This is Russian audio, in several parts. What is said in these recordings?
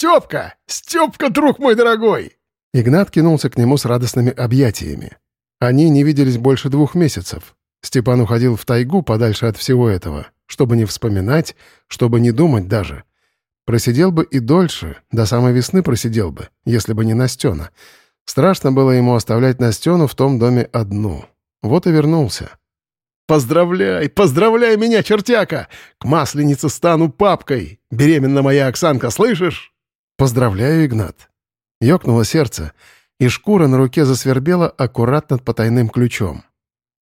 Степка! Степка, друг мой дорогой!» Игнат кинулся к нему с радостными объятиями. Они не виделись больше двух месяцев. Степан уходил в тайгу подальше от всего этого, чтобы не вспоминать, чтобы не думать даже. Просидел бы и дольше, до самой весны просидел бы, если бы не Настена. Страшно было ему оставлять Настену в том доме одну. Вот и вернулся. «Поздравляй, поздравляй меня, чертяка! К масленице стану папкой! Беременна моя Оксанка, слышишь?» «Поздравляю, Игнат!» Ёкнуло сердце, и шкура на руке засвербела аккуратно потайным ключом.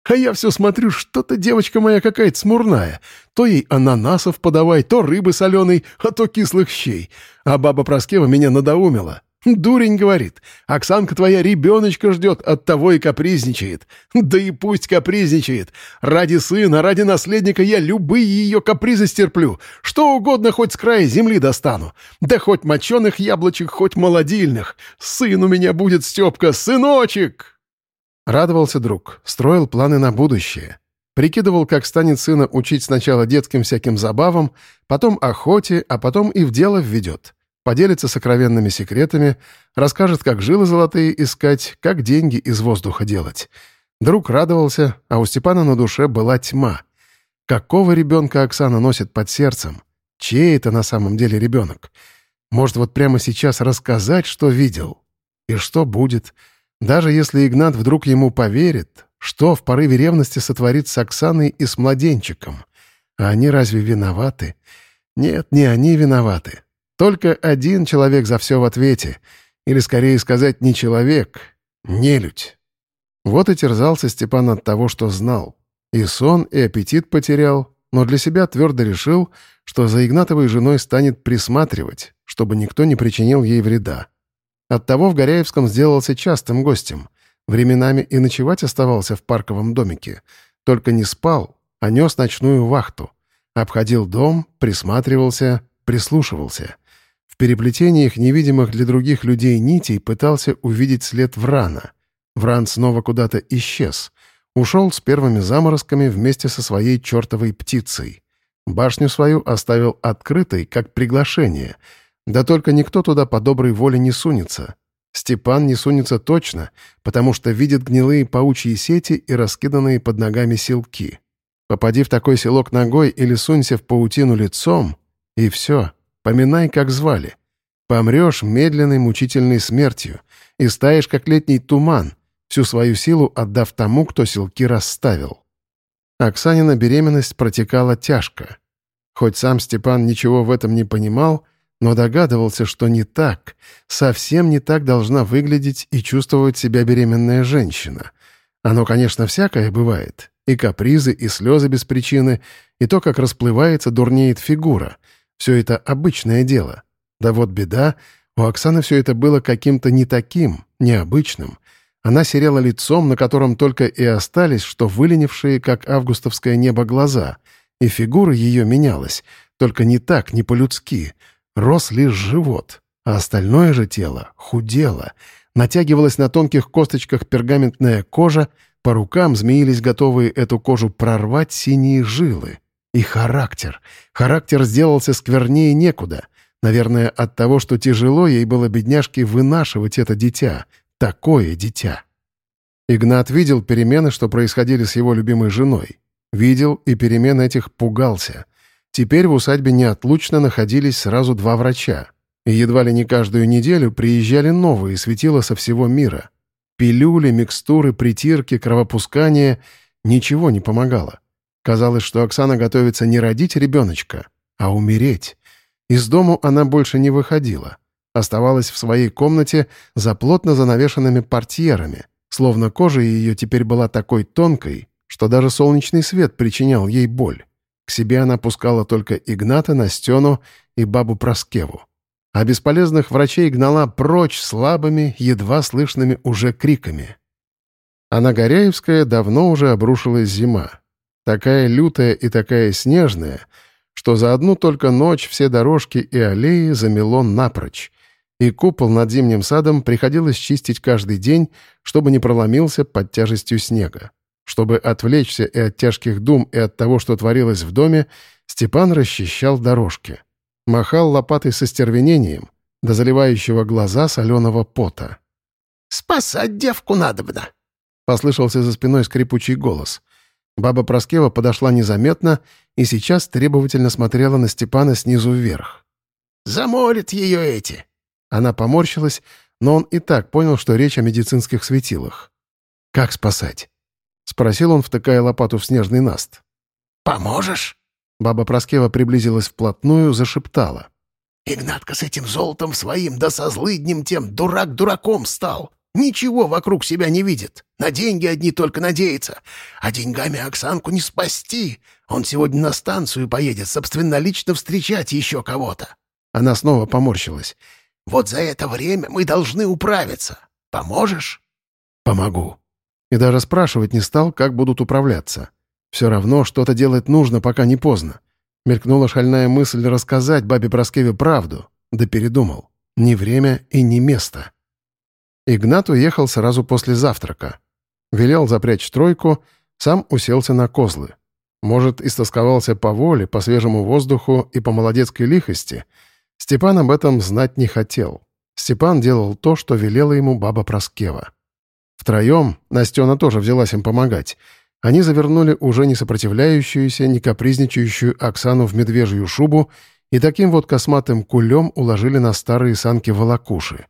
А я все смотрю, что-то девочка моя какая-то смурная. То ей ананасов подавай, то рыбы соленой, а то кислых щей. А баба Проскева меня надоумила. Дурень говорит, Оксанка твоя ребеночка ждет, от того и капризничает. Да и пусть капризничает. Ради сына, ради наследника я любые ее капризы стерплю. Что угодно хоть с края земли достану. Да хоть моченых яблочек, хоть молодильных. Сын у меня будет, Степка, сыночек!» Радовался друг, строил планы на будущее. Прикидывал, как станет сына учить сначала детским всяким забавам, потом охоте, а потом и в дело введет поделится сокровенными секретами, расскажет, как жилы золотые искать, как деньги из воздуха делать. Друг радовался, а у Степана на душе была тьма. Какого ребенка Оксана носит под сердцем? Чей это на самом деле ребенок? Может, вот прямо сейчас рассказать, что видел? И что будет? Даже если Игнат вдруг ему поверит, что в порыве ревности сотворит с Оксаной и с младенчиком? А они разве виноваты? Нет, не они виноваты. Только один человек за все в ответе. Или, скорее сказать, не человек, нелюдь. Вот и терзался Степан от того, что знал. И сон, и аппетит потерял, но для себя твердо решил, что за Игнатовой женой станет присматривать, чтобы никто не причинил ей вреда. Оттого в Горяевском сделался частым гостем. Временами и ночевать оставался в парковом домике. Только не спал, а нес ночную вахту. Обходил дом, присматривался, прислушивался — в переплетениях невидимых для других людей нитей пытался увидеть след Врана. Вран снова куда-то исчез. Ушел с первыми заморозками вместе со своей чертовой птицей. Башню свою оставил открытой, как приглашение. Да только никто туда по доброй воле не сунется. Степан не сунется точно, потому что видит гнилые паучьи сети и раскиданные под ногами селки. Попади в такой селок ногой или сунься в паутину лицом, и все, Поминай, как звали. Помрешь медленной мучительной смертью и стаешь, как летний туман, всю свою силу отдав тому, кто силки расставил. Оксанина беременность протекала тяжко. Хоть сам Степан ничего в этом не понимал, но догадывался, что не так, совсем не так должна выглядеть и чувствовать себя беременная женщина. Оно, конечно, всякое бывает. И капризы, и слезы без причины, и то, как расплывается, дурнеет фигура — все это обычное дело. Да вот беда, у Оксаны все это было каким-то не таким, необычным. Она серела лицом, на котором только и остались, что выленившие, как августовское небо, глаза. И фигура ее менялась, только не так, не по-людски. Рос лишь живот, а остальное же тело худело. Натягивалась на тонких косточках пергаментная кожа, по рукам змеились готовые эту кожу прорвать синие жилы. И характер. Характер сделался сквернее некуда. Наверное, от того, что тяжело ей было бедняжке вынашивать это дитя. Такое дитя. Игнат видел перемены, что происходили с его любимой женой. Видел, и перемен этих пугался. Теперь в усадьбе неотлучно находились сразу два врача. И едва ли не каждую неделю приезжали новые светила со всего мира. Пилюли, микстуры, притирки, кровопускание — ничего не помогало. Казалось, что Оксана готовится не родить ребеночка, а умереть. Из дому она больше не выходила. Оставалась в своей комнате за плотно занавешенными портьерами, словно кожа ее теперь была такой тонкой, что даже солнечный свет причинял ей боль. К себе она пускала только Игната, Настену и бабу Проскеву. А бесполезных врачей гнала прочь слабыми, едва слышными уже криками. А на Горяевское давно уже обрушилась зима. Такая лютая и такая снежная, что за одну только ночь все дорожки и аллеи замело напрочь, и купол над зимним садом приходилось чистить каждый день, чтобы не проломился под тяжестью снега. Чтобы отвлечься и от тяжких дум, и от того, что творилось в доме, Степан расчищал дорожки. Махал лопатой со стервенением, до заливающего глаза соленого пота. «Спасать девку надобно!» — послышался за спиной скрипучий голос. Баба Проскева подошла незаметно и сейчас требовательно смотрела на Степана снизу вверх. «Заморят ее эти!» Она поморщилась, но он и так понял, что речь о медицинских светилах. «Как спасать?» — спросил он, втыкая лопату в снежный наст. «Поможешь?» Баба Проскева приблизилась вплотную, зашептала. «Игнатка с этим золотом своим, да со злыднем тем, дурак дураком стал. Ничего вокруг себя не видит. На деньги одни только надеется. А деньгами Оксанку не спасти. Он сегодня на станцию поедет, собственнолично встречать еще кого-то». Она снова поморщилась. «Вот за это время мы должны управиться. Поможешь?» «Помогу». И даже спрашивать не стал, как будут управляться. Все равно что-то делать нужно, пока не поздно. Мелькнула шальная мысль рассказать бабе Проскеве правду, да передумал. Ни время и ни место. Игнат уехал сразу после завтрака. Велел запрячь тройку, сам уселся на козлы. Может, истосковался по воле, по свежему воздуху и по молодецкой лихости. Степан об этом знать не хотел. Степан делал то, что велела ему баба Проскева. Втроем Настена тоже взялась им помогать — они завернули уже не сопротивляющуюся, не капризничающую Оксану в медвежью шубу и таким вот косматым кулем уложили на старые санки волокуши.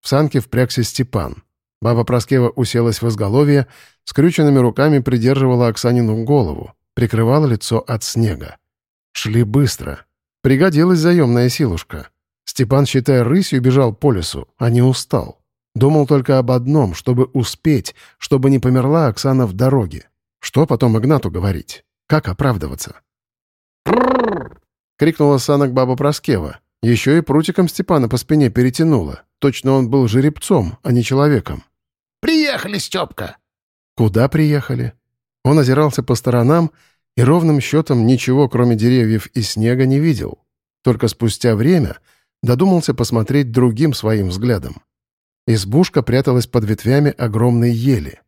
В санке впрягся Степан. Баба Проскева уселась в изголовье, скрюченными руками придерживала Оксанину голову, прикрывала лицо от снега. Шли быстро. Пригодилась заемная силушка. Степан, считая рысью, бежал по лесу, а не устал. Думал только об одном, чтобы успеть, чтобы не померла Оксана в дороге. Что потом Игнату говорить? Как оправдываться? крикнула санок баба Проскева. Еще и прутиком Степана по спине перетянула. Точно он был жеребцом, а не человеком. «Приехали, Степка!» Куда приехали? Он озирался по сторонам и ровным счетом ничего, кроме деревьев и снега, не видел. Только спустя время додумался посмотреть другим своим взглядом. Избушка пряталась под ветвями огромной ели.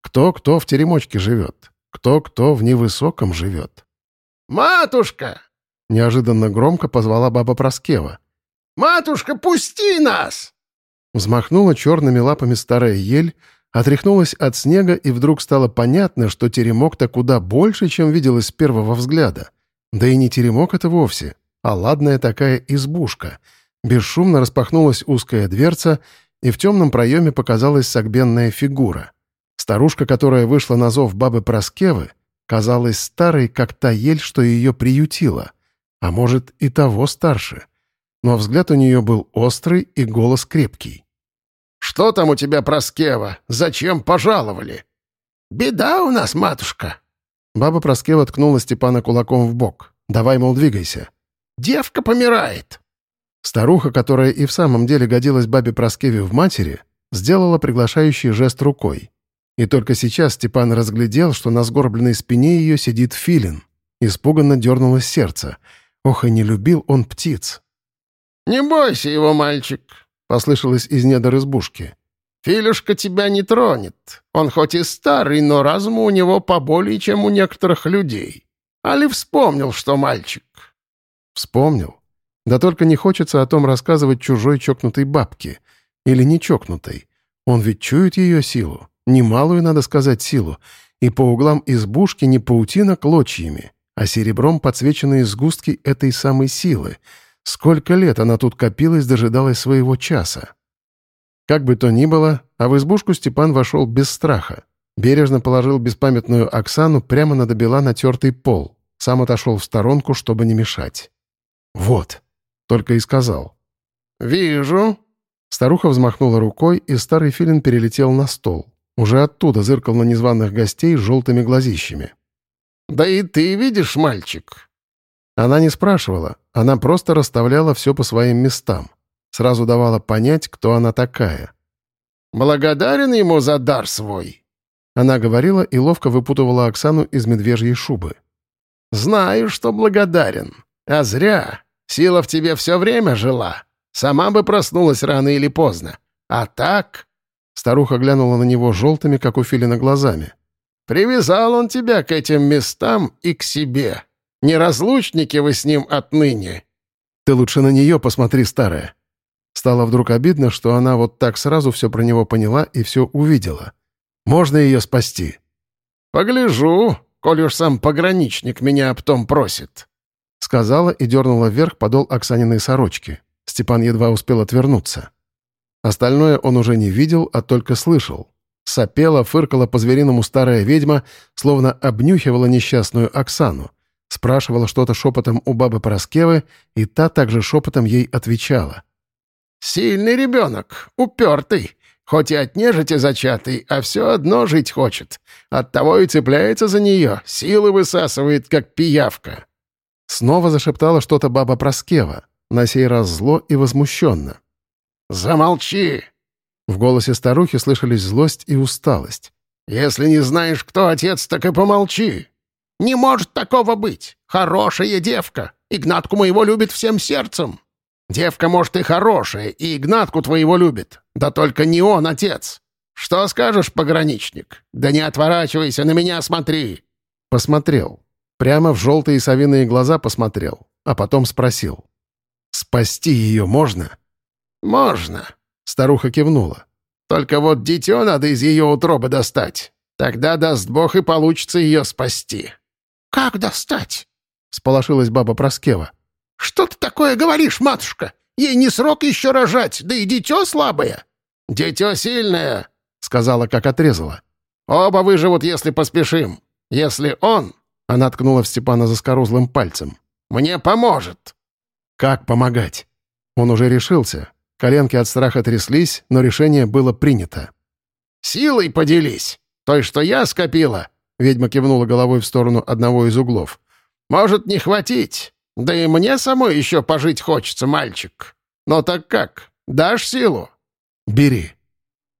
Кто-кто в теремочке живет, кто-кто в невысоком живет. «Матушка!» — неожиданно громко позвала баба Проскева. «Матушка, пусти нас!» Взмахнула черными лапами старая ель, отряхнулась от снега, и вдруг стало понятно, что теремок-то куда больше, чем виделось с первого взгляда. Да и не теремок это вовсе, а ладная такая избушка. Бесшумно распахнулась узкая дверца, и в темном проеме показалась согбенная фигура. Старушка, которая вышла на зов бабы Проскевы, казалась старой, как та ель, что ее приютила, а может и того старше. Но взгляд у нее был острый и голос крепкий. «Что там у тебя, Проскева? Зачем пожаловали?» «Беда у нас, матушка!» Баба Проскева ткнула Степана кулаком в бок. «Давай, мол, двигайся». «Девка помирает!» Старуха, которая и в самом деле годилась бабе Проскеве в матери, сделала приглашающий жест рукой. И только сейчас Степан разглядел, что на сгорбленной спине ее сидит филин. Испуганно дернулось сердце. Ох, и не любил он птиц. «Не бойся его, мальчик», — послышалось из недр избушки. «Филюшка тебя не тронет. Он хоть и старый, но разума у него поболее, чем у некоторых людей. Али вспомнил, что мальчик?» «Вспомнил. Да только не хочется о том рассказывать чужой чокнутой бабке. Или не чокнутой. Он ведь чует ее силу. Немалую, надо сказать, силу. И по углам избушки не паутина клочьями, а серебром подсвеченные сгустки этой самой силы. Сколько лет она тут копилась, дожидалась своего часа. Как бы то ни было, а в избушку Степан вошел без страха. Бережно положил беспамятную Оксану прямо на добела натертый пол. Сам отошел в сторонку, чтобы не мешать. «Вот», — только и сказал. «Вижу». Старуха взмахнула рукой, и старый филин перелетел на стол. Уже оттуда зыркал на незваных гостей желтыми глазищами. «Да и ты видишь, мальчик!» Она не спрашивала, она просто расставляла все по своим местам. Сразу давала понять, кто она такая. «Благодарен ему за дар свой!» Она говорила и ловко выпутывала Оксану из медвежьей шубы. «Знаю, что благодарен. А зря. Сила в тебе все время жила. Сама бы проснулась рано или поздно. А так...» Старуха глянула на него желтыми, как у филина, глазами. «Привязал он тебя к этим местам и к себе. Неразлучники вы с ним отныне». «Ты лучше на нее посмотри, старая». Стало вдруг обидно, что она вот так сразу все про него поняла и все увидела. Можно ее спасти? «Погляжу, коль уж сам пограничник меня об том просит», — сказала и дернула вверх подол Оксаниной сорочки. Степан едва успел отвернуться. Остальное он уже не видел, а только слышал. Сопела, фыркала по-звериному старая ведьма, словно обнюхивала несчастную Оксану. Спрашивала что-то шепотом у бабы Пороскевы, и та также шепотом ей отвечала. «Сильный ребенок, упертый, хоть и от нежити зачатый, а все одно жить хочет. Оттого и цепляется за нее, силы высасывает, как пиявка». Снова зашептала что-то баба Проскева, на сей раз зло и возмущенно. «Замолчи!» В голосе старухи слышались злость и усталость. «Если не знаешь, кто отец, так и помолчи. Не может такого быть. Хорошая девка. Игнатку моего любит всем сердцем. Девка, может, и хорошая, и Игнатку твоего любит. Да только не он отец. Что скажешь, пограничник? Да не отворачивайся, на меня смотри». Посмотрел. Прямо в желтые совиные глаза посмотрел, а потом спросил. «Спасти ее можно?» «Можно», — старуха кивнула. «Только вот дитё надо из ее утробы достать. Тогда, даст Бог, и получится ее спасти». «Как достать?» — сполошилась баба Проскева. «Что ты такое говоришь, матушка? Ей не срок еще рожать, да и дитё слабое». «Дитё сильное», — сказала, как отрезала. «Оба выживут, если поспешим. Если он...» — она ткнула в Степана заскорузлым пальцем. «Мне поможет». «Как помогать?» Он уже решился. Коленки от страха тряслись, но решение было принято. «Силой поделись. Той, что я скопила». Ведьма кивнула головой в сторону одного из углов. «Может, не хватить. Да и мне самой еще пожить хочется, мальчик. Но так как? Дашь силу?» «Бери».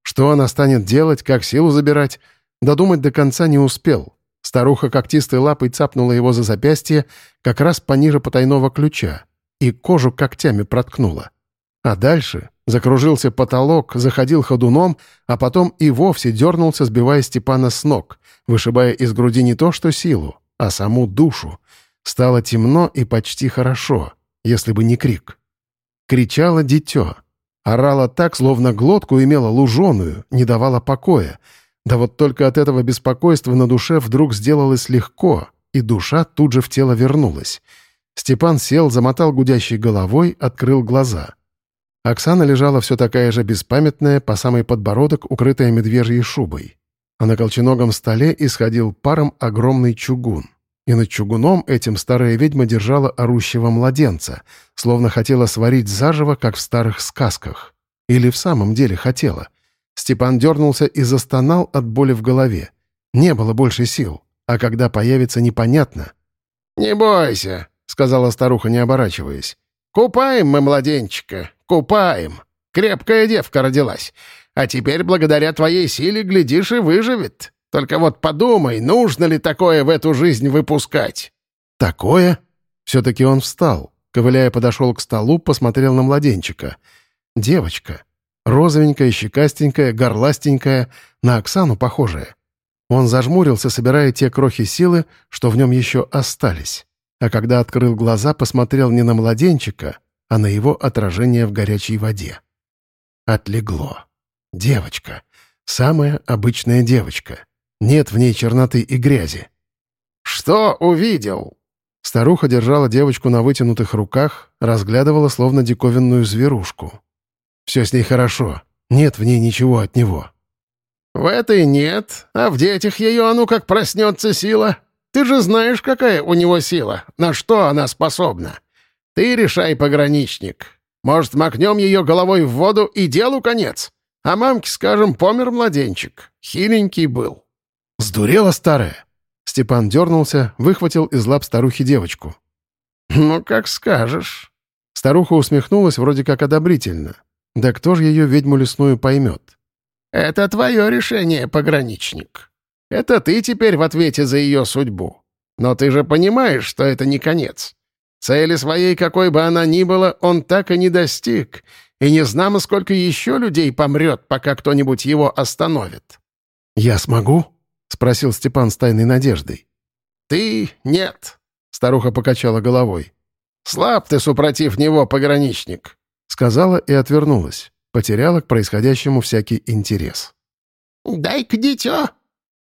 Что она станет делать, как силу забирать, додумать до конца не успел. Старуха когтистой лапой цапнула его за запястье как раз пониже потайного ключа и кожу когтями проткнула. А дальше закружился потолок, заходил ходуном, а потом и вовсе дернулся, сбивая Степана с ног, вышибая из груди не то что силу, а саму душу. Стало темно и почти хорошо, если бы не крик. Кричало дитё. Орала так, словно глотку имела луженую, не давала покоя. Да вот только от этого беспокойства на душе вдруг сделалось легко, и душа тут же в тело вернулась. Степан сел, замотал гудящей головой, открыл глаза. Оксана лежала все такая же беспамятная, по самый подбородок, укрытая медвежьей шубой. А на колченогом столе исходил паром огромный чугун. И над чугуном этим старая ведьма держала орущего младенца, словно хотела сварить заживо, как в старых сказках. Или в самом деле хотела. Степан дернулся и застонал от боли в голове. Не было больше сил, а когда появится непонятно. «Не бойся», — сказала старуха, не оборачиваясь. «Купаем мы младенчика, купаем. Крепкая девка родилась. А теперь, благодаря твоей силе, глядишь, и выживет. Только вот подумай, нужно ли такое в эту жизнь выпускать?» «Такое?» Все-таки он встал. Ковыляя, подошел к столу, посмотрел на младенчика. «Девочка. Розовенькая, щекастенькая, горластенькая, на Оксану похожая». Он зажмурился, собирая те крохи силы, что в нем еще остались. А когда открыл глаза, посмотрел не на младенчика, а на его отражение в горячей воде. Отлегло. Девочка. Самая обычная девочка. Нет в ней черноты и грязи. «Что увидел?» Старуха держала девочку на вытянутых руках, разглядывала словно диковинную зверушку. Все с ней хорошо. Нет в ней ничего от него. «В этой нет, а в детях ее, а ну как проснется сила. Ты же знаешь, какая у него сила, на что она способна. Ты решай, пограничник. Может, макнем ее головой в воду и делу конец? А мамке скажем, помер младенчик. Хиленький был». «Сдурела старая?» Степан дернулся, выхватил из лап старухи девочку. «Ну, как скажешь». Старуха усмехнулась вроде как одобрительно. Да кто же ее ведьму лесную поймет? «Это твое решение, пограничник. Это ты теперь в ответе за ее судьбу. Но ты же понимаешь, что это не конец. Цели своей, какой бы она ни была, он так и не достиг, и не знамо, сколько еще людей помрет, пока кто-нибудь его остановит». «Я смогу?» — спросил Степан с тайной надеждой. «Ты — нет», — старуха покачала головой. «Слаб ты, супротив него, пограничник. — сказала и отвернулась, потеряла к происходящему всякий интерес. «Дай-ка дитё!»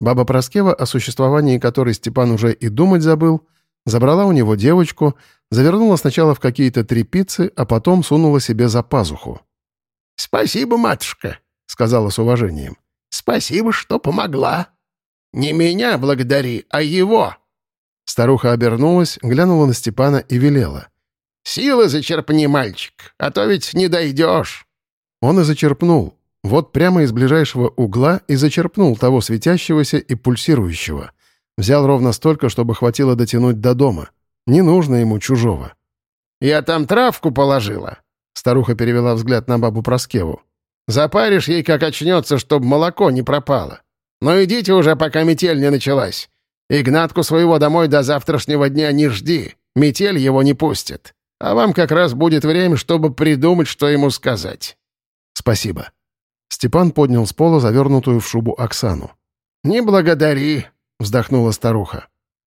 Баба Проскева, о существовании которой Степан уже и думать забыл, забрала у него девочку, завернула сначала в какие-то трепицы, а потом сунула себе за пазуху. «Спасибо, матушка», — сказала с уважением. «Спасибо, что помогла. Не меня благодари, а его». Старуха обернулась, глянула на Степана и велела. «Силы зачерпни, мальчик, а то ведь не дойдешь». Он и зачерпнул. Вот прямо из ближайшего угла и зачерпнул того светящегося и пульсирующего. Взял ровно столько, чтобы хватило дотянуть до дома. Не нужно ему чужого. «Я там травку положила», — старуха перевела взгляд на бабу Проскеву. «Запаришь ей, как очнется, чтобы молоко не пропало. Но идите уже, пока метель не началась. Игнатку своего домой до завтрашнего дня не жди, метель его не пустит. А вам как раз будет время, чтобы придумать, что ему сказать». «Спасибо». Степан поднял с пола завернутую в шубу Оксану. «Не благодари», — вздохнула старуха.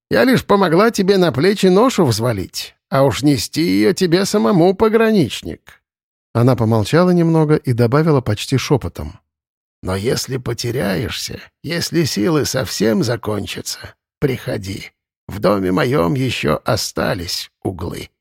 «Я лишь помогла тебе на плечи ношу взвалить, а уж нести ее тебе самому, пограничник». Она помолчала немного и добавила почти шепотом. «Но если потеряешься, если силы совсем закончатся, приходи. В доме моем еще остались углы».